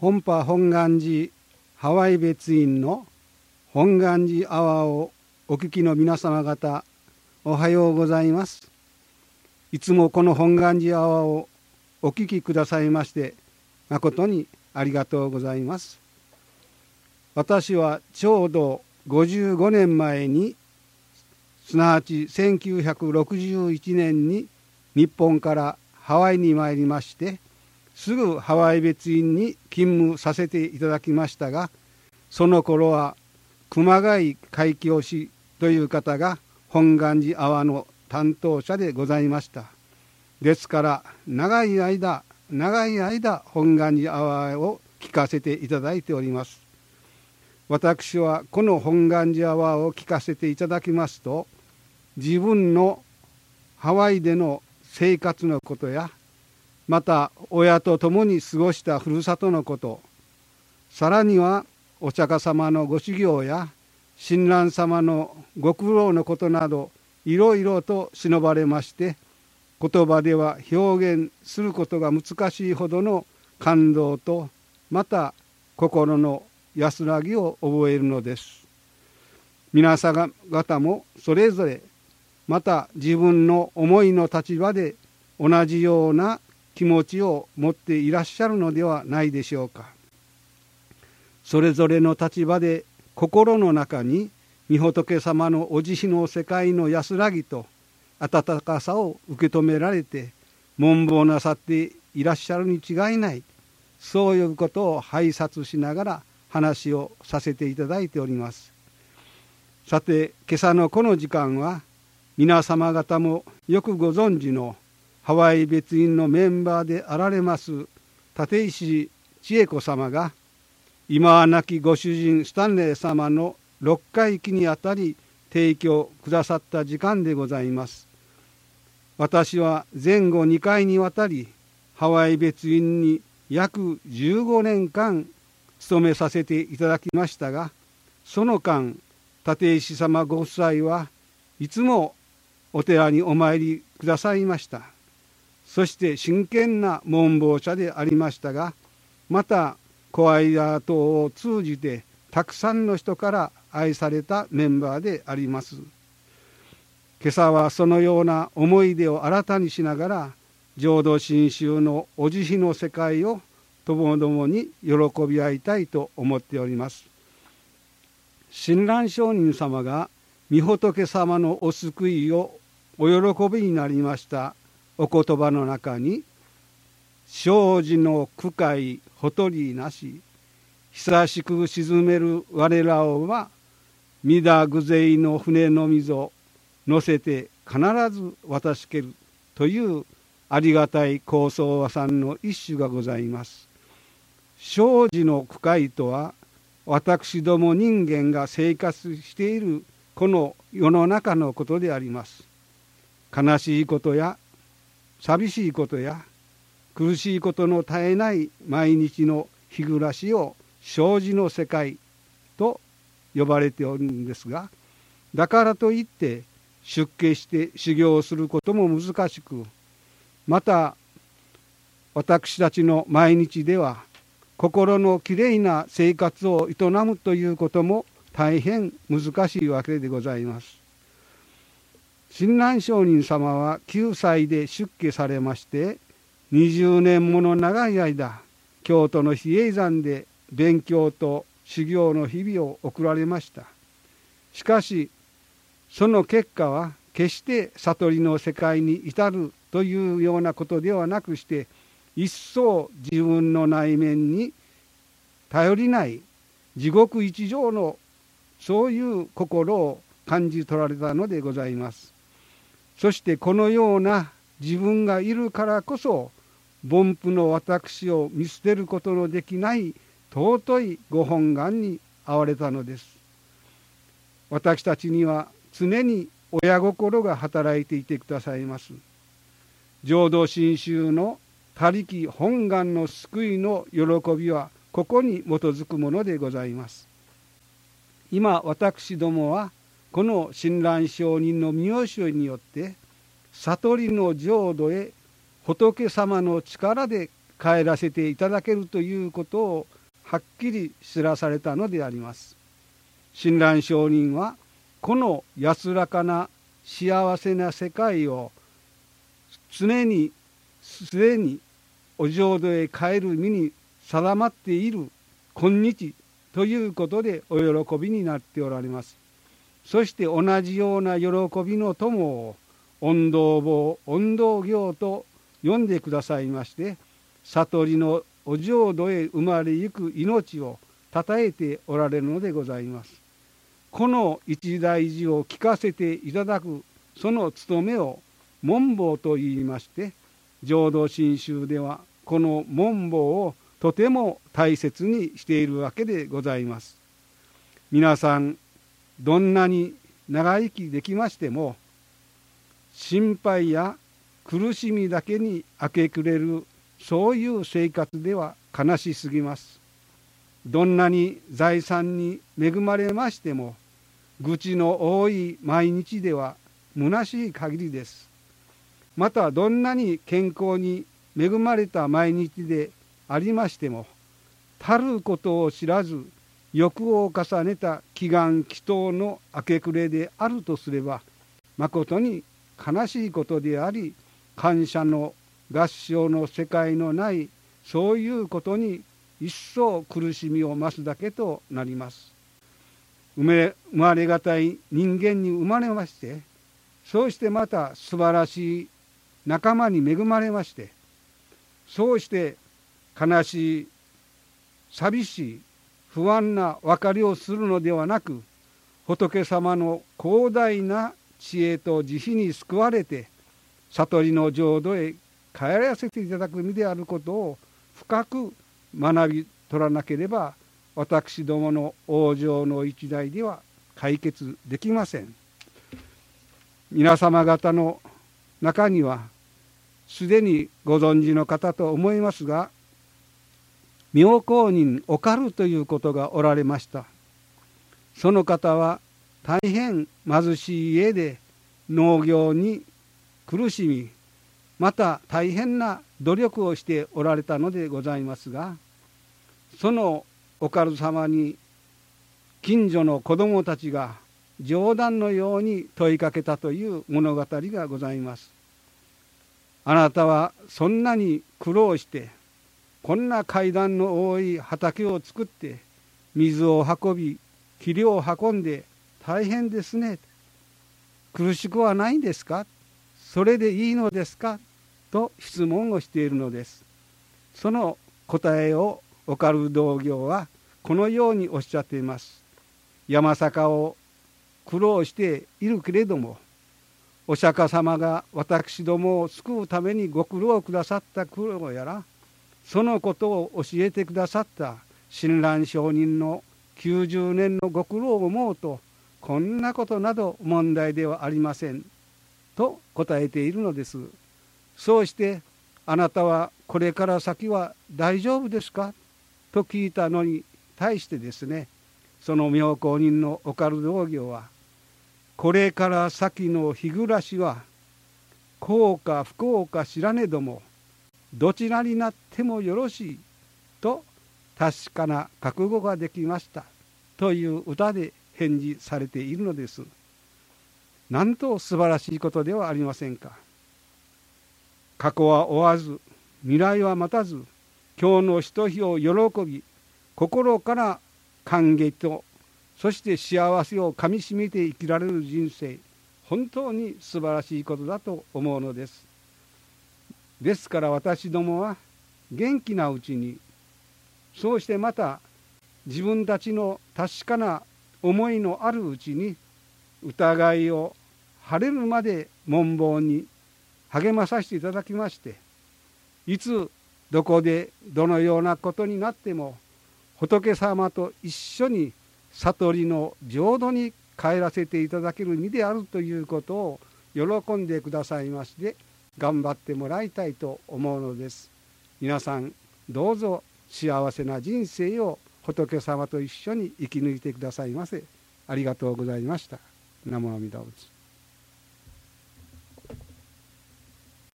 本波本願寺ハワイ別院の本願寺アワーをお聞きの皆様方おはようございます。いつもこの本願寺アワーをお聞きくださいまして誠にありがとうございます。私はちょうど55年前にすなわち1961年に日本からハワイに参りましてすぐハワイ別院に勤務させていただきましたがその頃は熊谷海峡市という方が本願寺阿波の担当者でございました。ですから長い間長い間本願寺阿波を聞かせていただいております。私はこの本願寺アワーを聞かせていただきますと自分のハワイでの生活のことやまた親と共に過ごしたふるさとのこと。さらにはお釈迦様のご修行や親鸞様のご苦労のことなどいろいろと忍ばれまして言葉では表現することが難しいほどの感動とまた心の安らぎを覚えるのです。皆様方もそれぞれまた自分の思いの立場で同じような気持ちを持っていらっしゃるのではないでしょうか。それぞれの立場で心の中に御仏様のお慈悲の世界の安らぎと温かさを受け止められて文房なさっていらっしゃるに違いないそういうことを拝察しながら話をさせていただいております。さて今朝のこの時間は皆様方もよくご存知のハワイ別院のメンバーであられます立石千恵子様が今は亡きご主人スタンレー様の六回忌にあたり提供くださった時間でございます。私は前後2回にわたりハワイ別院に約15年間務めさせていただきましたがその間立石様ご夫妻はいつもお寺にお参りくださいました。そして真剣な文房者でありましたがまた小間等を通じてたくさんの人から愛されたメンバーであります。今朝はそのような思い出を新たにしながら浄土真宗のお慈悲の世界をともどもに喜び合いたいと思っております。親鸞上人様が御仏様のお救いをお喜びになりました。お言葉の中に「生じの苦海ほとりなし久しく沈める我らをは御田偶勢の船の溝乗せて必ず渡しける」というありがたい高僧和さんの一種がございます。生じの苦海とは私ども人間が生活しているこの世の中のことであります悲しいことや寂しいことや苦しいことの絶えない毎日の日暮らしを生じの世界と呼ばれておるんですがだからといって出家して修行をすることも難しくまた私たちの毎日では心のきれいな生活を営むということも大変難しいわけでございます。親鸞上人様は9歳で出家されまして20年もの長い間京都の比叡山で勉強と修行の日々を送られました。しかしその結果は決して悟りの世界に至るというようなことではなくして一層自分の内面に頼りない地獄一条のそういう心を感じ取られたのでございます。そしてこのような自分がいるからこそ凡夫の私を見捨てることのできない尊いご本願に会われたのです。私たちには常に親心が働いていてくださいます。浄土真宗の他力本願の救いの喜びはここに基づくものでございます。今私どもはこの親鸞上人の御教えによって悟りの浄土へ仏様の力で帰らせていただけるということをはっきり知らされたのであります。親鸞上人はこの安らかな幸せな世界を常にすでにお浄土へ帰る身に定まっている今日ということでお喜びになっておられます。そして同じような喜びの友を音道坊音道行と呼んでくださいまして悟りのお浄土へ生まれゆく命をたたえておられるのでございます。この一大事を聞かせていただくその務めを門坊と言いまして浄土真宗ではこの門坊をとても大切にしているわけでございます。皆さんどんなに長生きできましても心配や苦しみだけに明け暮れるそういう生活では悲しすぎます。どんなに財産に恵まれましても愚痴の多い毎日では虚しい限りです。またどんなに健康に恵まれた毎日でありましてもたることを知らず欲を重ねた祈願祈祷の明け暮れであるとすればまことに悲しいことであり感謝の合唱の世界のないそういうことに一層苦しみを増すだけとなります。生まれがたい人間に生まれましてそうしてまた素晴らしい仲間に恵まれましてそうして悲しい寂しい不安な別れをするのではなく仏様の広大な知恵と慈悲に救われて悟りの浄土へ帰らせていただく身であることを深く学び取らなければ私どもの往生の一代では解決できません。皆様方の中にはすでにご存知の方と思いますが妙高人おかるということがおられました。その方は大変貧しい家で農業に苦しみまた大変な努力をしておられたのでございますがそのおかる様に近所の子供たちが冗談のように問いかけたという物語がございます。あなたはそんなに苦労してこんな階段の多い畑を作って水を運び肥料を運んで大変ですね。苦しくはないんですか？それでいいのですか？と質問をしているのです。その答えをオカル道行はこのようにおっしゃっています。山坂を苦労しているけれどもお釈迦様が私どもを救うためにご苦労くださった苦労やらそのことを教えてくださった親鸞上人の90年のご苦労を思うとこんなことなど問題ではありませんと答えているのです。そうしてあなたはこれから先は大丈夫ですかと聞いたのに対してですねその妙高人のオカル道行はこれから先の日暮らしは幸か不幸か知らねどもどちらになってもよろしいと確かな覚悟ができました。という歌で返事されているのです。なんと素晴らしいことではありませんか。過去は追わず未来は待たず今日のひと日を喜び心から感激とそして幸せをかみしめて生きられる人生。本当に素晴らしいことだと思うのです。ですから私どもは元気なうちにそうしてまた自分たちの確かな思いのあるうちに疑いを晴れるまで文房に励まさせていただきましていつどこでどのようなことになっても仏様と一緒に悟りの浄土に帰らせていただける身であるということを喜んでくださいまして頑張ってもらいたいと思うのです。皆さんどうぞ幸せな人生を仏様と一緒に生き抜いてくださいませ。ありがとうございました。南無阿弥陀仏。